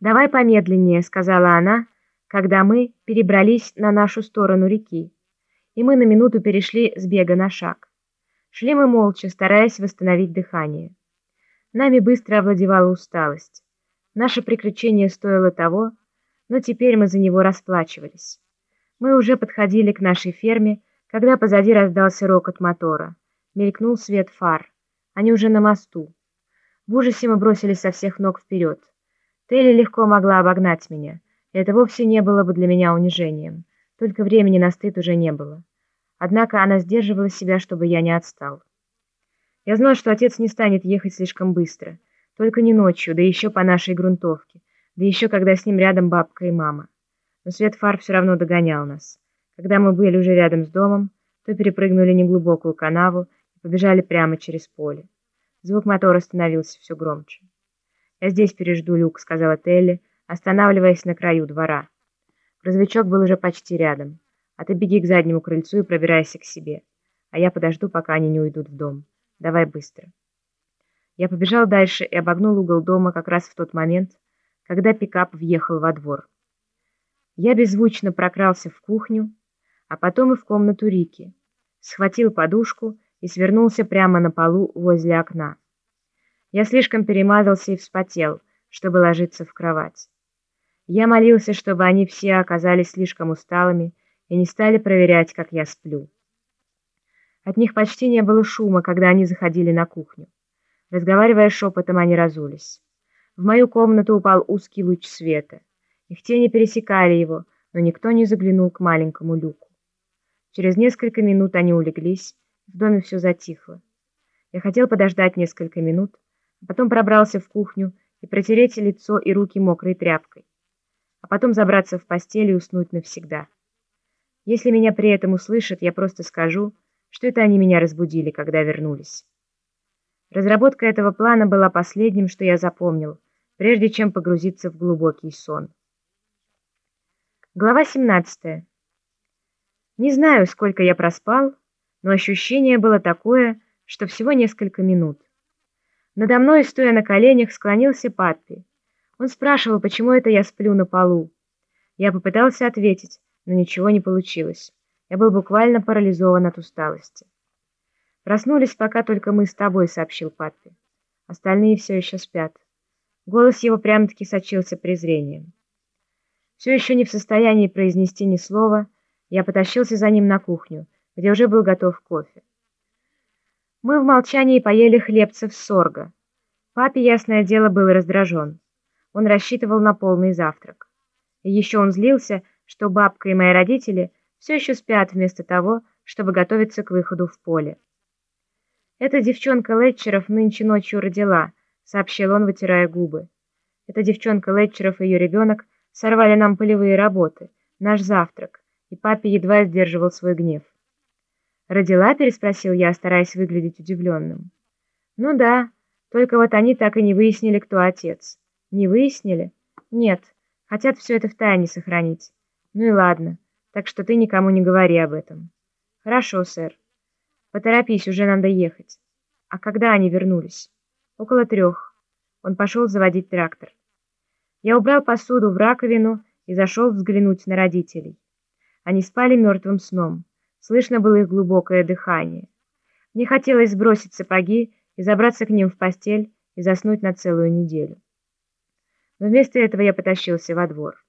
«Давай помедленнее», — сказала она, когда мы перебрались на нашу сторону реки, и мы на минуту перешли с бега на шаг. Шли мы молча, стараясь восстановить дыхание. Нами быстро овладевала усталость. Наше приключение стоило того, но теперь мы за него расплачивались. Мы уже подходили к нашей ферме, когда позади раздался рокот мотора. Мелькнул свет фар. Они уже на мосту. В ужасе мы бросились со всех ног вперед. Телли легко могла обогнать меня. Это вовсе не было бы для меня унижением. Только времени на стыд уже не было. Однако она сдерживала себя, чтобы я не отстал. Я знал, что отец не станет ехать слишком быстро. Только не ночью, да еще по нашей грунтовке. Да еще когда с ним рядом бабка и мама. Но свет фар все равно догонял нас. Когда мы были уже рядом с домом, то перепрыгнули неглубокую канаву и побежали прямо через поле. Звук мотора становился все громче. «Я здесь пережду люк», — сказала Телли, останавливаясь на краю двора. Грузовичок был уже почти рядом. А ты беги к заднему крыльцу и пробирайся к себе. А я подожду, пока они не уйдут в дом. Давай быстро. Я побежал дальше и обогнул угол дома как раз в тот момент, когда пикап въехал во двор. Я беззвучно прокрался в кухню, а потом и в комнату Рики, схватил подушку и свернулся прямо на полу возле окна. Я слишком перемазался и вспотел, чтобы ложиться в кровать. Я молился, чтобы они все оказались слишком усталыми и не стали проверять, как я сплю. От них почти не было шума, когда они заходили на кухню. Разговаривая шепотом, они разулись. В мою комнату упал узкий луч света. Их тени пересекали его, но никто не заглянул к маленькому люку. Через несколько минут они улеглись, в доме все затихло. Я хотел подождать несколько минут, потом пробрался в кухню и протереть лицо и руки мокрой тряпкой, а потом забраться в постель и уснуть навсегда. Если меня при этом услышат, я просто скажу, что это они меня разбудили, когда вернулись. Разработка этого плана была последним, что я запомнил, прежде чем погрузиться в глубокий сон. Глава 17. Не знаю, сколько я проспал, но ощущение было такое, что всего несколько минут. Надо мной, стоя на коленях, склонился Паппи. Он спрашивал, почему это я сплю на полу. Я попытался ответить, но ничего не получилось. Я был буквально парализован от усталости. «Проснулись, пока только мы с тобой», — сообщил Паппи. Остальные все еще спят. Голос его прямо-таки сочился презрением. Все еще не в состоянии произнести ни слова, я потащился за ним на кухню, где уже был готов кофе. Мы в молчании поели хлебцев сорга. Папе, ясное дело, был раздражен. Он рассчитывал на полный завтрак. И еще он злился, что бабка и мои родители все еще спят вместо того, чтобы готовиться к выходу в поле. «Эта девчонка Летчеров нынче ночью родила», — сообщил он, вытирая губы. «Эта девчонка Летчеров и ее ребенок сорвали нам полевые работы, наш завтрак, и папе едва сдерживал свой гнев». «Родила?» — переспросил я, стараясь выглядеть удивленным. «Ну да, только вот они так и не выяснили, кто отец». «Не выяснили?» «Нет, хотят все это в тайне сохранить». Ну и ладно, так что ты никому не говори об этом. Хорошо, сэр. Поторопись, уже надо ехать. А когда они вернулись? Около трех. Он пошел заводить трактор. Я убрал посуду в раковину и зашел взглянуть на родителей. Они спали мертвым сном. Слышно было их глубокое дыхание. Мне хотелось сбросить сапоги и забраться к ним в постель и заснуть на целую неделю. Но вместо этого я потащился во двор.